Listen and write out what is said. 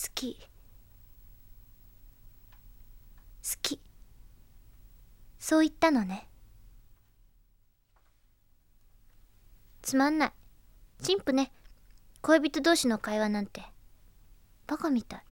好き。そう言ったのね。つまんない。陳腐ね。恋人同士の会話なんて。バカみたい。